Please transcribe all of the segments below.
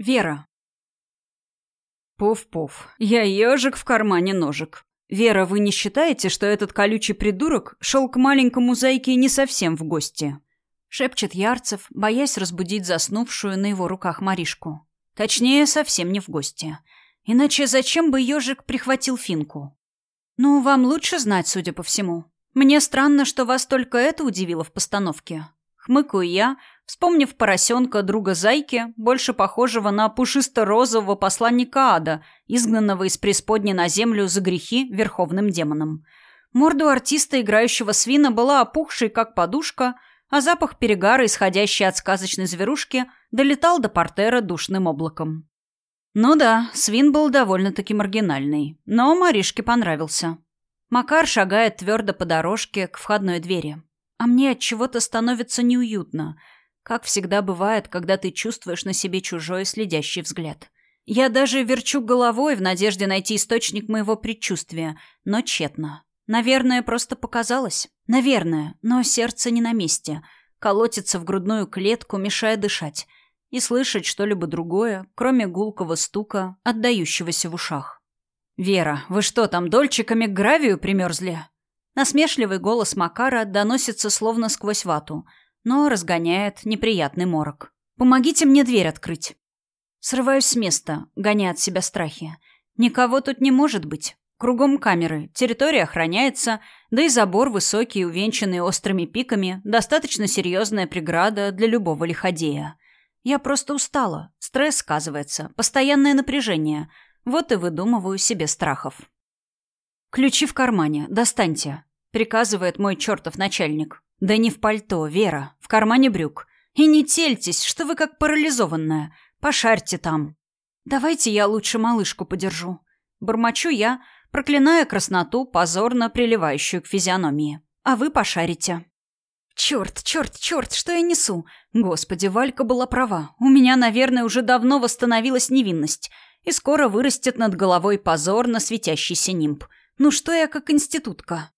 Вера. Пуф-пуф. Я ежик в кармане ножик. Вера, вы не считаете, что этот колючий придурок шел к маленькому зайке не совсем в гости? Шепчет Ярцев, боясь разбудить заснувшую на его руках Маришку. Точнее, совсем не в гости. Иначе зачем бы ежик прихватил финку? Ну, вам лучше знать, судя по всему. Мне странно, что вас только это удивило в постановке. Хмыкаю я, вспомнив поросенка друга Зайки, больше похожего на пушисто-розового посланника ада, изгнанного из преисподней на землю за грехи верховным демоном. Морду артиста, играющего свина, была опухшей, как подушка, а запах перегара, исходящий от сказочной зверушки, долетал до портера душным облаком. Ну да, свин был довольно-таки маргинальный, но Маришке понравился. Макар шагает твердо по дорожке к входной двери. А мне от чего-то становится неуютно – как всегда бывает, когда ты чувствуешь на себе чужой следящий взгляд. Я даже верчу головой в надежде найти источник моего предчувствия, но тщетно. Наверное, просто показалось. Наверное, но сердце не на месте. Колотится в грудную клетку, мешая дышать. И слышать что-либо другое, кроме гулкого стука, отдающегося в ушах. «Вера, вы что там, дольчиками к гравию примерзли?» Насмешливый голос Макара доносится словно сквозь вату – но разгоняет неприятный морок. «Помогите мне дверь открыть». Срываюсь с места, гоняя от себя страхи. Никого тут не может быть. Кругом камеры, территория охраняется, да и забор высокий, увенчанный острыми пиками, достаточно серьезная преграда для любого лиходея. Я просто устала, стресс сказывается, постоянное напряжение. Вот и выдумываю себе страхов. «Ключи в кармане, достаньте», — приказывает мой чертов начальник. Да не в пальто, Вера, в кармане брюк. И не тельтесь, что вы как парализованная. Пошарьте там. Давайте я лучше малышку подержу. Бормочу я, проклиная красноту, позорно приливающую к физиономии. А вы пошарите. Черт, черт, черт, что я несу? Господи, Валька была права. У меня, наверное, уже давно восстановилась невинность. И скоро вырастет над головой позорно светящийся нимб. Ну что я как институтка?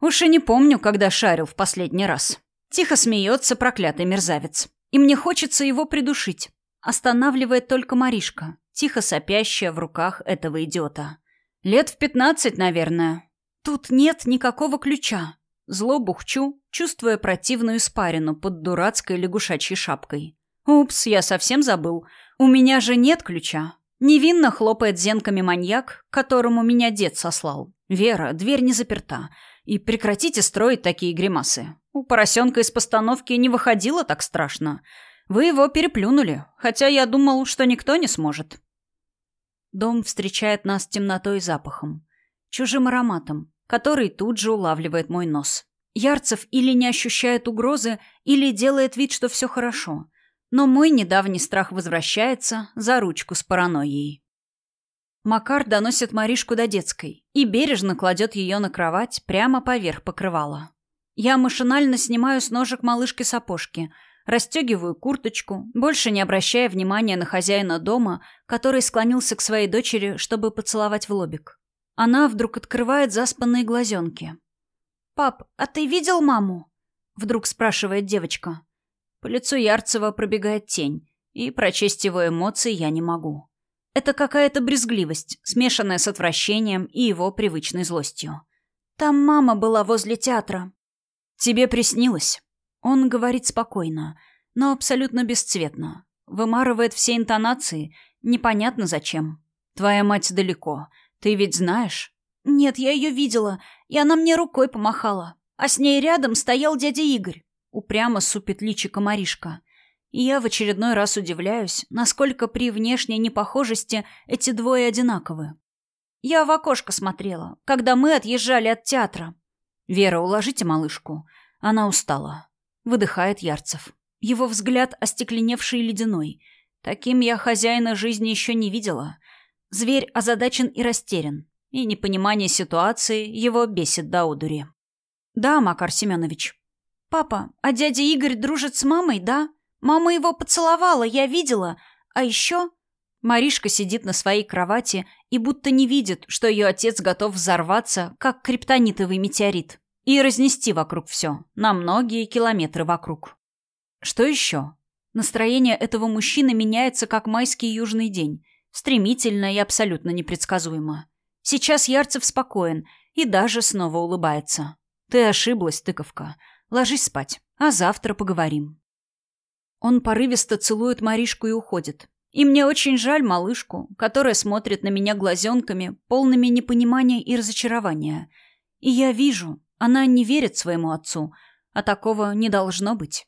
Уж и не помню, когда шарил в последний раз. Тихо смеется проклятый мерзавец. И мне хочется его придушить. Останавливает только Маришка, тихо сопящая в руках этого идиота. Лет в пятнадцать, наверное. Тут нет никакого ключа. Зло бухчу, чувствуя противную испарину под дурацкой лягушачьей шапкой. Упс, я совсем забыл. У меня же нет ключа. Невинно хлопает зенками маньяк, которому меня дед сослал. Вера, дверь не заперта. И прекратите строить такие гримасы. У поросенка из постановки не выходило так страшно. Вы его переплюнули, хотя я думал, что никто не сможет. Дом встречает нас темнотой и запахом. Чужим ароматом, который тут же улавливает мой нос. Ярцев или не ощущает угрозы, или делает вид, что все хорошо. Но мой недавний страх возвращается за ручку с паранойей. Макар доносит Маришку до детской и бережно кладет ее на кровать прямо поверх покрывала. Я машинально снимаю с ножек малышки сапожки, расстегиваю курточку, больше не обращая внимания на хозяина дома, который склонился к своей дочери, чтобы поцеловать в лобик. Она вдруг открывает заспанные глазенки. «Пап, а ты видел маму?» Вдруг спрашивает девочка. По лицу Ярцева пробегает тень, и прочесть его эмоции я не могу. Это какая-то брезгливость, смешанная с отвращением и его привычной злостью. «Там мама была возле театра». «Тебе приснилось?» Он говорит спокойно, но абсолютно бесцветно. Вымарывает все интонации, непонятно зачем. «Твоя мать далеко. Ты ведь знаешь?» «Нет, я ее видела, и она мне рукой помахала. А с ней рядом стоял дядя Игорь». Упрямо супит личико Маришка. И я в очередной раз удивляюсь, насколько при внешней непохожести эти двое одинаковы. Я в окошко смотрела, когда мы отъезжали от театра. «Вера, уложите малышку. Она устала». Выдыхает Ярцев. Его взгляд остекленевший ледяной. Таким я хозяина жизни еще не видела. Зверь озадачен и растерян. И непонимание ситуации его бесит до удури. «Да, Макар Семенович». «Папа, а дядя Игорь дружит с мамой, да?» Мама его поцеловала, я видела. А еще...» Маришка сидит на своей кровати и будто не видит, что ее отец готов взорваться, как криптонитовый метеорит, и разнести вокруг все, на многие километры вокруг. Что еще? Настроение этого мужчины меняется, как майский южный день. Стремительно и абсолютно непредсказуемо. Сейчас Ярцев спокоен и даже снова улыбается. «Ты ошиблась, тыковка. Ложись спать, а завтра поговорим». Он порывисто целует Маришку и уходит. И мне очень жаль малышку, которая смотрит на меня глазенками, полными непонимания и разочарования. И я вижу, она не верит своему отцу, а такого не должно быть.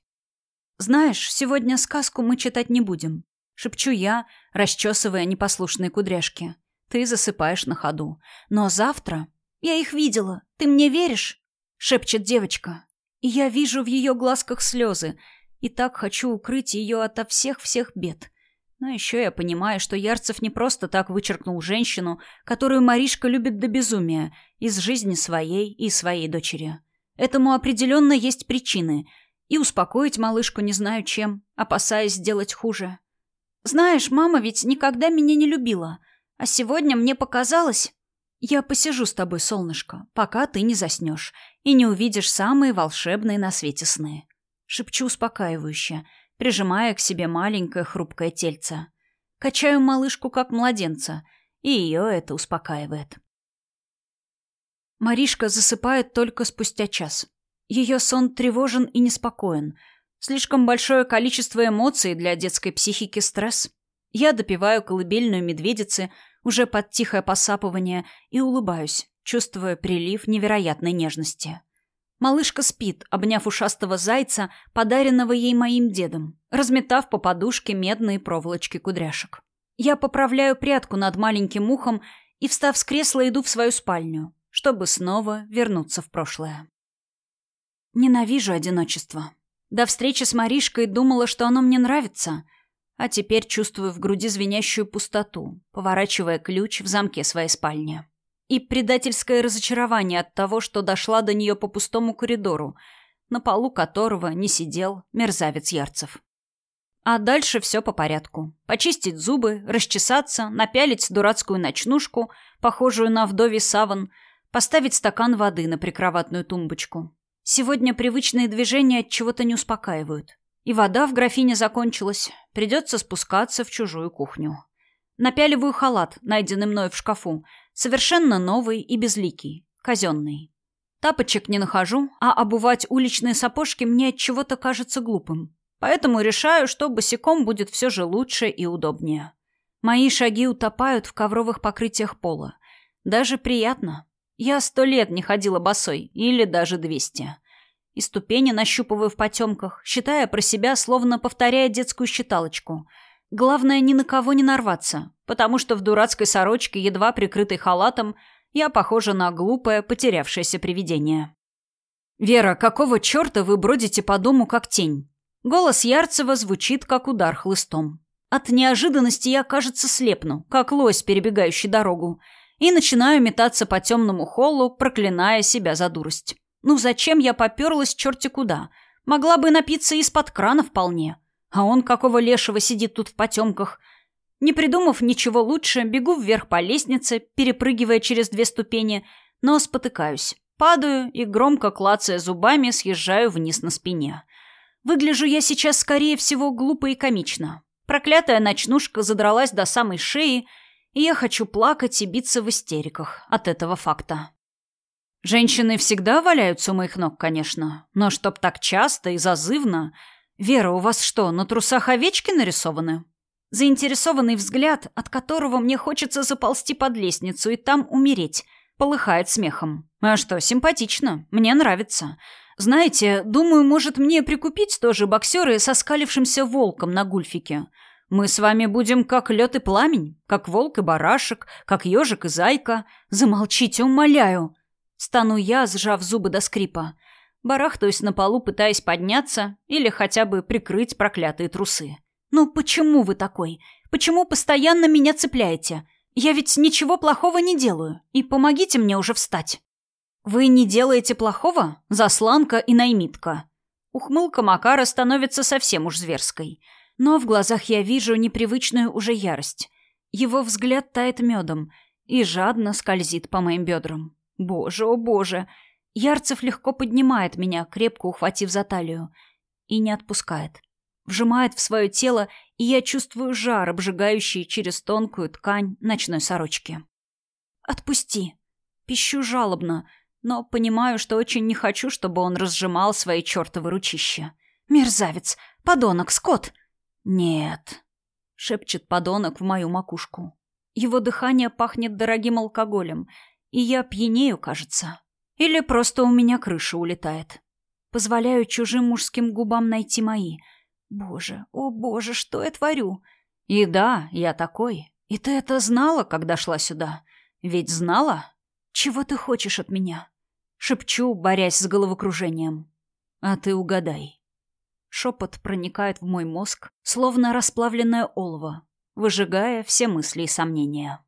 «Знаешь, сегодня сказку мы читать не будем», — шепчу я, расчесывая непослушные кудряшки. Ты засыпаешь на ходу. Но завтра... Я их видела. Ты мне веришь? Шепчет девочка. И я вижу в ее глазках слезы. И так хочу укрыть ее ото всех-всех бед. Но еще я понимаю, что Ярцев не просто так вычеркнул женщину, которую Маришка любит до безумия, из жизни своей и своей дочери. Этому определенно есть причины. И успокоить малышку не знаю чем, опасаясь сделать хуже. «Знаешь, мама ведь никогда меня не любила. А сегодня мне показалось... Я посижу с тобой, солнышко, пока ты не заснешь и не увидишь самые волшебные на свете сны. Шепчу успокаивающе, прижимая к себе маленькое хрупкое тельце. Качаю малышку как младенца, и ее это успокаивает. Маришка засыпает только спустя час. Ее сон тревожен и неспокоен. Слишком большое количество эмоций для детской психики стресс. Я допиваю колыбельную медведицы, уже под тихое посапывание, и улыбаюсь, чувствуя прилив невероятной нежности. Малышка спит, обняв ушастого зайца, подаренного ей моим дедом, разметав по подушке медные проволочки кудряшек. Я поправляю прядку над маленьким ухом и, встав с кресла, иду в свою спальню, чтобы снова вернуться в прошлое. Ненавижу одиночество. До встречи с Маришкой думала, что оно мне нравится — а теперь чувствую в груди звенящую пустоту, поворачивая ключ в замке своей спальни. И предательское разочарование от того, что дошла до нее по пустому коридору, на полу которого не сидел мерзавец Ярцев. А дальше все по порядку. Почистить зубы, расчесаться, напялить дурацкую ночнушку, похожую на вдовий саван, поставить стакан воды на прикроватную тумбочку. Сегодня привычные движения от чего-то не успокаивают. И вода в графине закончилась. Придется спускаться в чужую кухню. Напяливаю халат, найденный мною в шкафу. Совершенно новый и безликий. Казенный. Тапочек не нахожу, а обувать уличные сапожки мне от чего-то кажется глупым. Поэтому решаю, что босиком будет все же лучше и удобнее. Мои шаги утопают в ковровых покрытиях пола. Даже приятно. Я сто лет не ходила босой, или даже двести и ступени нащупываю в потемках, считая про себя, словно повторяя детскую считалочку. Главное, ни на кого не нарваться, потому что в дурацкой сорочке, едва прикрытой халатом, я похожа на глупое, потерявшееся привидение. «Вера, какого черта вы бродите по дому, как тень?» Голос Ярцева звучит, как удар хлыстом. От неожиданности я, кажется, слепну, как лось, перебегающий дорогу, и начинаю метаться по темному холлу, проклиная себя за дурость. Ну зачем я поперлась черти куда? Могла бы напиться из-под крана вполне. А он какого лешего сидит тут в потемках? Не придумав ничего лучше, бегу вверх по лестнице, перепрыгивая через две ступени, но спотыкаюсь. Падаю и, громко клацая зубами, съезжаю вниз на спине. Выгляжу я сейчас, скорее всего, глупо и комично. Проклятая ночнушка задралась до самой шеи, и я хочу плакать и биться в истериках от этого факта. Женщины всегда валяются у моих ног, конечно, но чтоб так часто и зазывно... Вера, у вас что, на трусах овечки нарисованы? Заинтересованный взгляд, от которого мне хочется заползти под лестницу и там умереть, полыхает смехом. А что, симпатично, мне нравится. Знаете, думаю, может мне прикупить тоже боксеры со скалившимся волком на гульфике. Мы с вами будем как лед и пламень, как волк и барашек, как ежик и зайка. Замолчите, умоляю. Стану я, сжав зубы до скрипа. Барахтаюсь на полу, пытаясь подняться или хотя бы прикрыть проклятые трусы. «Ну почему вы такой? Почему постоянно меня цепляете? Я ведь ничего плохого не делаю. И помогите мне уже встать». «Вы не делаете плохого? Засланка и наймитка». Ухмылка Макара становится совсем уж зверской. Но в глазах я вижу непривычную уже ярость. Его взгляд тает медом и жадно скользит по моим бедрам. Боже, о боже! Ярцев легко поднимает меня, крепко ухватив за талию, и не отпускает. вжимает в свое тело, и я чувствую жар, обжигающий через тонкую ткань ночной сорочки. «Отпусти!» Пищу жалобно, но понимаю, что очень не хочу, чтобы он разжимал свои чертовы ручища. «Мерзавец! Подонок! Скот!» «Нет!» — шепчет подонок в мою макушку. Его дыхание пахнет дорогим алкоголем, и я пьянею, кажется. Или просто у меня крыша улетает. Позволяю чужим мужским губам найти мои. Боже, о боже, что я творю? И да, я такой. И ты это знала, когда шла сюда? Ведь знала? Чего ты хочешь от меня? Шепчу, борясь с головокружением. А ты угадай. Шепот проникает в мой мозг, словно расплавленное олово, выжигая все мысли и сомнения.